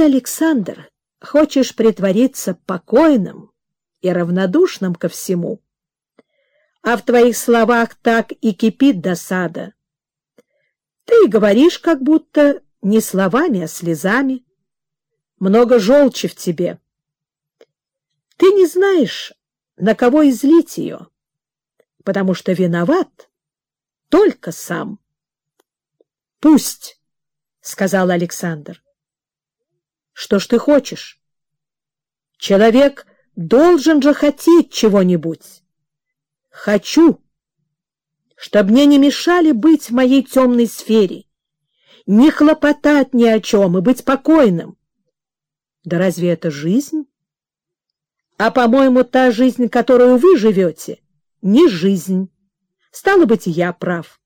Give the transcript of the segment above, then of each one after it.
Александр, хочешь притвориться покойным и равнодушным ко всему, а в твоих словах так и кипит досада. Ты говоришь, как будто не словами, а слезами. Много желчи в тебе. Ты не знаешь, на кого излить ее, потому что виноват только сам. — Пусть, — сказал Александр. — Что ж ты хочешь? Человек должен же хотеть чего-нибудь. Хочу, чтобы мне не мешали быть в моей темной сфере, не хлопотать ни о чем и быть покойным. Да разве это жизнь? А, по-моему, та жизнь, которую вы живете, не жизнь. Стало быть, я прав.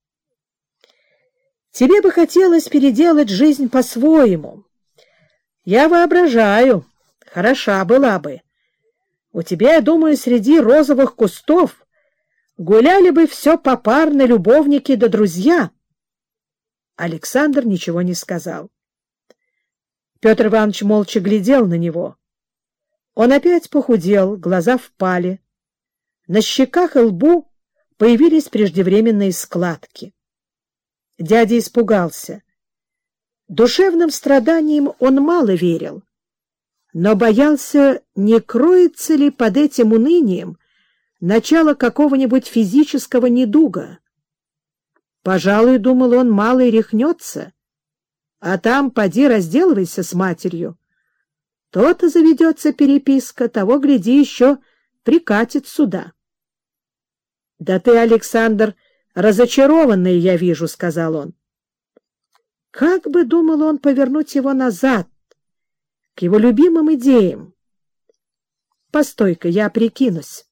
Тебе бы хотелось переделать жизнь по-своему. Я воображаю, хороша была бы. У тебя, я думаю, среди розовых кустов гуляли бы все попарно любовники да друзья. Александр ничего не сказал. Петр Иванович молча глядел на него. Он опять похудел, глаза впали. На щеках и лбу появились преждевременные складки. Дядя испугался. Душевным страданиям он мало верил, но боялся, не кроется ли под этим унынием начало какого-нибудь физического недуга. Пожалуй, думал он, мало и рехнется, а там поди разделывайся с матерью. То-то заведется переписка, того, гляди, еще прикатит сюда. — Да ты, Александр, разочарованный, я вижу, — сказал он. Как бы думал он повернуть его назад, к его любимым идеям? Постой-ка, я прикинусь.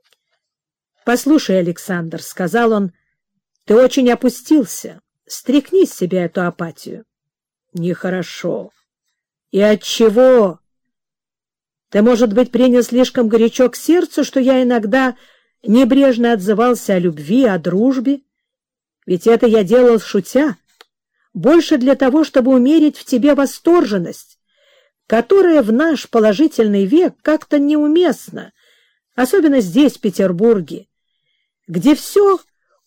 — Послушай, Александр, — сказал он, — ты очень опустился. Стряхни с себя эту апатию. — Нехорошо. И от чего? Ты, может быть, принял слишком горячо к сердцу, что я иногда небрежно отзывался о любви, о дружбе? Ведь это я делал шутя, больше для того, чтобы умерить в тебе восторженность, которая в наш положительный век как-то неуместна, особенно здесь, в Петербурге, где все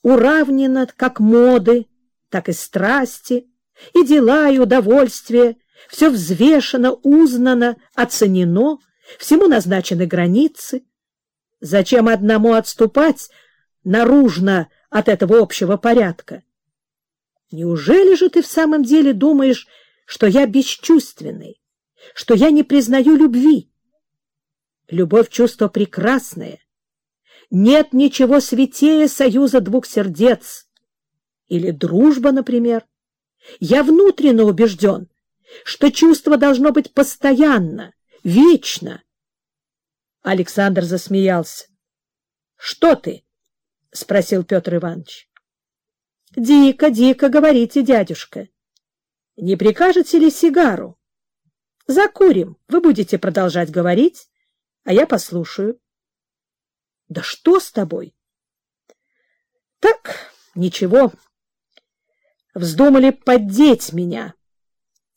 уравнено как моды, так и страсти, и дела, и удовольствия, все взвешено, узнано, оценено, всему назначены границы. Зачем одному отступать наружно от этого общего порядка? Неужели же ты в самом деле думаешь, что я бесчувственный, что я не признаю любви? Любовь — чувство прекрасное. Нет ничего святее союза двух сердец. Или дружба, например. Я внутренне убежден, что чувство должно быть постоянно, вечно. Александр засмеялся. — Что ты? — спросил Петр Иванович. — Дико, дико говорите, дядюшка. Не прикажете ли сигару? — Закурим, вы будете продолжать говорить, а я послушаю. — Да что с тобой? — Так, ничего. Вздумали поддеть меня. —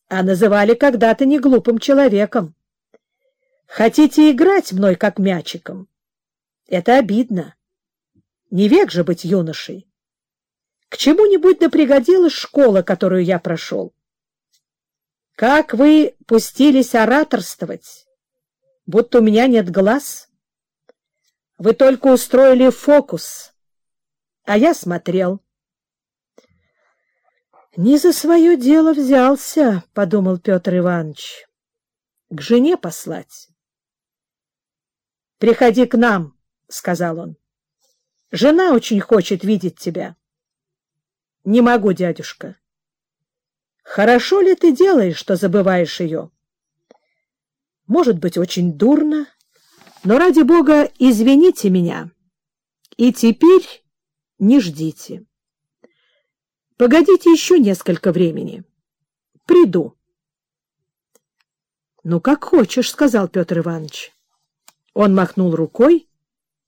а называли когда-то не глупым человеком. Хотите играть мной как мячиком? Это обидно. Не век же быть юношей. К чему-нибудь да пригодилась школа, которую я прошел. Как вы пустились ораторствовать, будто у меня нет глаз? Вы только устроили фокус, а я смотрел. Не за свое дело взялся, — подумал Петр Иванович. К жене послать. — Приходи к нам, — сказал он. — Жена очень хочет видеть тебя. — Не могу, дядюшка. — Хорошо ли ты делаешь, что забываешь ее? — Может быть, очень дурно, но, ради бога, извините меня. И теперь не ждите. Погодите еще несколько времени. Приду. — Ну, как хочешь, — сказал Петр Иванович. Он махнул рукой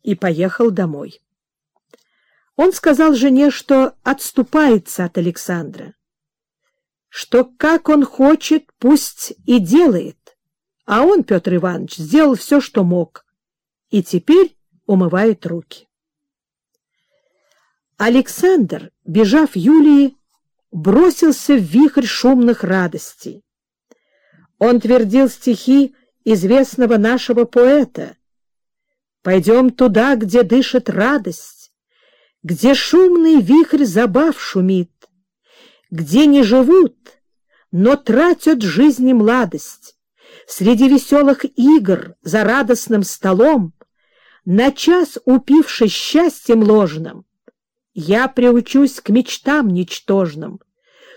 и поехал домой. Он сказал жене, что отступается от Александра. что как он хочет, пусть и делает. А он, Петр Иванович, сделал все, что мог, и теперь умывает руки. Александр, бежав Юлии, бросился в вихрь шумных радостей. Он твердил стихи известного нашего поэта. «Пойдем туда, где дышит радость, где шумный вихрь забав шумит, где не живут, но тратят жизни младость, среди веселых игр за радостным столом, на час упившись счастьем ложным, я приучусь к мечтам ничтожным,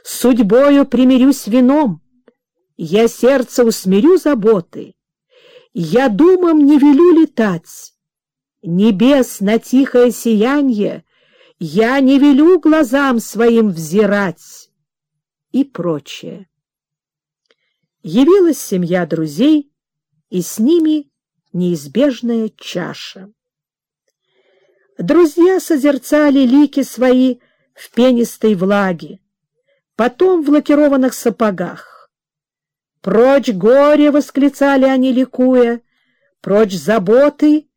с судьбою примирюсь вином, я сердце усмирю заботы, я думам не велю летать, небес на тихое сиянье я не велю глазам своим взирать и прочее. Явилась семья друзей, и с ними неизбежная чаша. Друзья созерцали лики свои в пенистой влаге, потом в лакированных сапогах. «Прочь горе!» — восклицали они, ликуя, «прочь заботы!»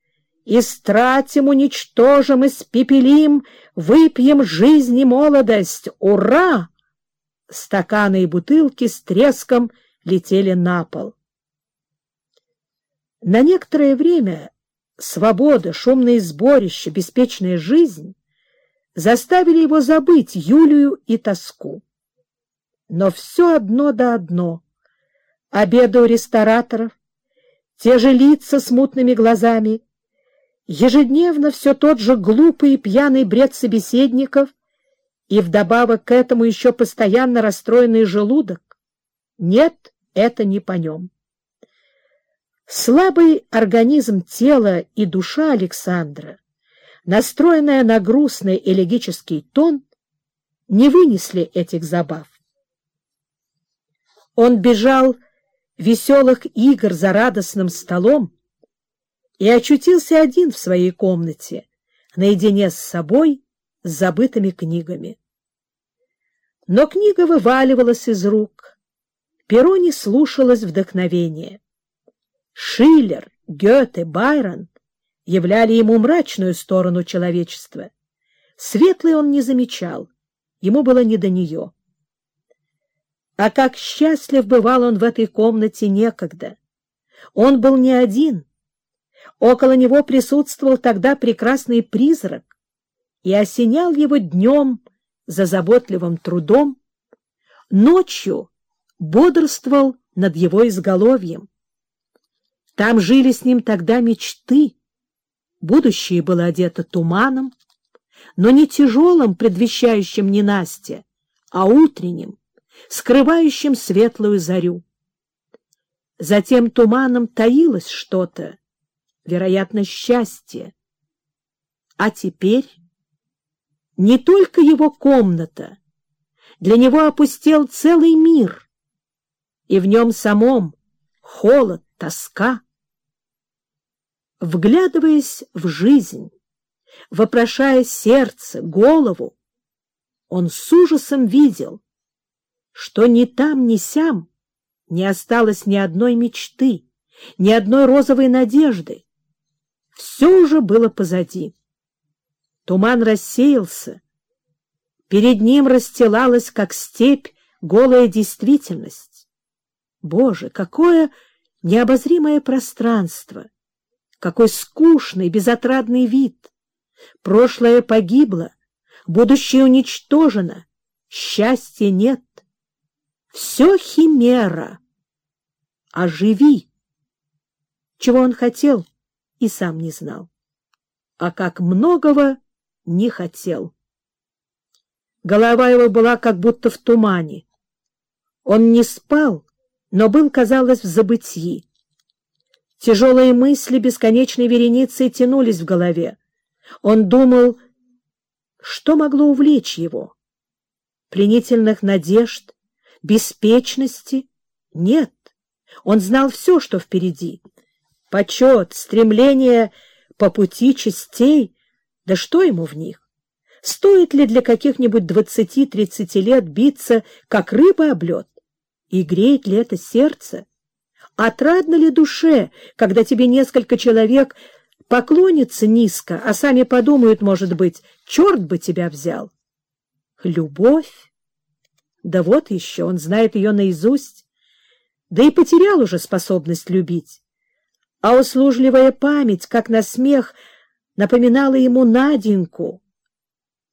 Истратим, уничтожим, испепелим, выпьем жизнь и молодость. Ура! Стаканы и бутылки с треском летели на пол. На некоторое время свобода, шумные сборища, беспечная жизнь заставили его забыть Юлию и тоску. Но все одно да одно. Обеды у рестораторов, те же лица с мутными глазами — Ежедневно все тот же глупый и пьяный бред собеседников и вдобавок к этому еще постоянно расстроенный желудок. Нет, это не по нем. Слабый организм тела и душа Александра, настроенная на грустный элегический тон, не вынесли этих забав. Он бежал веселых игр за радостным столом, и очутился один в своей комнате, наедине с собой, с забытыми книгами. Но книга вываливалась из рук, перо не слушалось вдохновения. Шиллер, Гёте, Байрон являли ему мрачную сторону человечества. Светлый он не замечал, ему было не до нее. А как счастлив бывал он в этой комнате некогда! Он был не один — Около него присутствовал тогда прекрасный призрак и осенял его днем за заботливым трудом, ночью бодрствовал над его изголовьем. Там жили с ним тогда мечты. Будущее было одето туманом, но не тяжелым, предвещающим ненастье, а утренним, скрывающим светлую зарю. Затем туманом таилось что-то, вероятно, счастье. А теперь не только его комната, для него опустел целый мир, и в нем самом холод, тоска. Вглядываясь в жизнь, вопрошая сердце, голову, он с ужасом видел, что ни там, ни сям не осталось ни одной мечты, ни одной розовой надежды, все уже было позади. Туман рассеялся. Перед ним расстилалась, как степь, голая действительность. Боже, какое необозримое пространство! Какой скучный, безотрадный вид! Прошлое погибло, будущее уничтожено, счастья нет. Все химера. Оживи! Чего он хотел? И сам не знал. А как многого не хотел. Голова его была как будто в тумане. Он не спал, но был, казалось, в забытии. Тяжелые мысли бесконечной вереницей тянулись в голове. Он думал, что могло увлечь его? Пленительных надежд, беспечности? Нет, он знал все, что впереди почет, стремление по пути частей, да что ему в них? Стоит ли для каких-нибудь двадцати-тридцати лет биться, как рыба об лед? И греет ли это сердце? Отрадно ли душе, когда тебе несколько человек поклонятся низко, а сами подумают, может быть, черт бы тебя взял? Любовь? Да вот еще, он знает ее наизусть, да и потерял уже способность любить. А услужливая память, как на смех, напоминала ему Наденьку,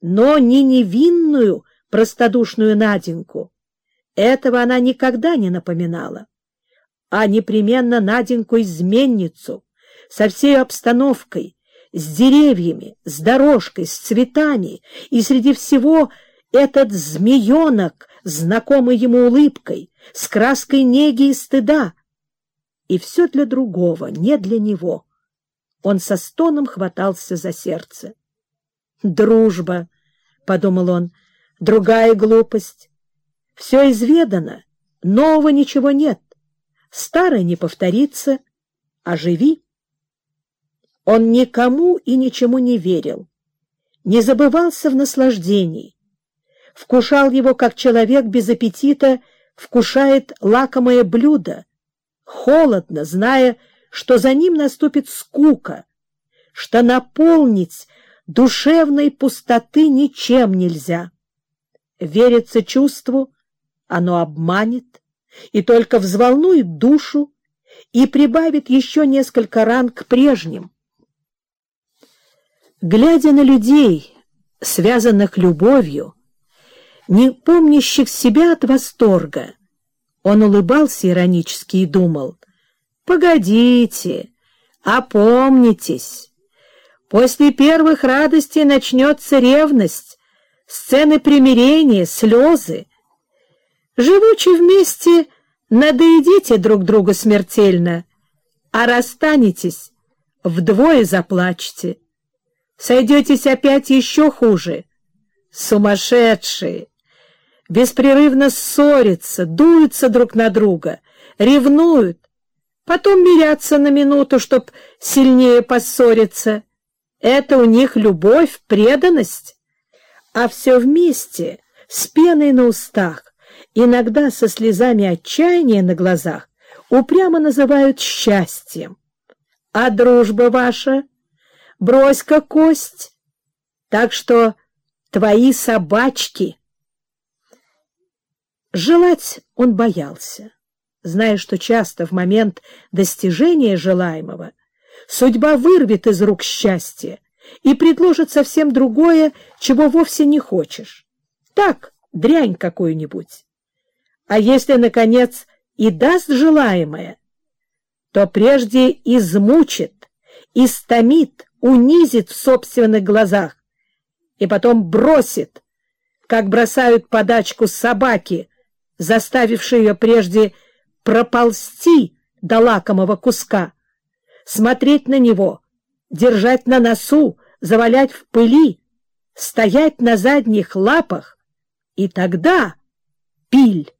но не невинную, простодушную Наденьку. Этого она никогда не напоминала, а непременно Наденьку-изменницу, со всей обстановкой, с деревьями, с дорожкой, с цветами, и среди всего этот змеенок, знакомый ему улыбкой, с краской неги и стыда. И все для другого, не для него. Он со стоном хватался за сердце. «Дружба», — подумал он, — «другая глупость. Все изведано, нового ничего нет. Старое не повторится, а живи». Он никому и ничему не верил, не забывался в наслаждении, вкушал его, как человек без аппетита вкушает лакомое блюдо, холодно, зная, что за ним наступит скука, что наполнить душевной пустоты ничем нельзя. Верится чувству, оно обманет и только взволнует душу и прибавит еще несколько ран к прежним. Глядя на людей, связанных любовью, не помнящих себя от восторга, он улыбался иронически и думал, «Погодите, опомнитесь». После первых радостей начнется ревность, сцены примирения, слезы. Живучи вместе, надоедите друг друга смертельно, а расстанетесь, вдвое заплачьте. Сойдетесь опять еще хуже. Сумасшедшие! Беспрерывно ссорятся, дуются друг на друга, ревнуют, потом мирятся на минуту, чтоб сильнее поссориться — это у них любовь, преданность. А все вместе, с пеной на устах, иногда со слезами отчаяния на глазах, упрямо называют счастьем. А дружба ваша? Брось-ка кость. Так что твои собачки. Желать он боялся, зная, что часто в момент достижения желаемого Судьба вырвет из рук счастье и предложит совсем другое, чего вовсе не хочешь. Так, дрянь какую-нибудь. А если, наконец, и даст желаемое, то прежде измучит, истомит, унизит в собственных глазах и потом бросит, как бросают подачку собаки, заставившие ее прежде проползти до лакомого куска, смотреть на него, держать на носу, завалять в пыли, стоять на задних лапах, и тогда пиль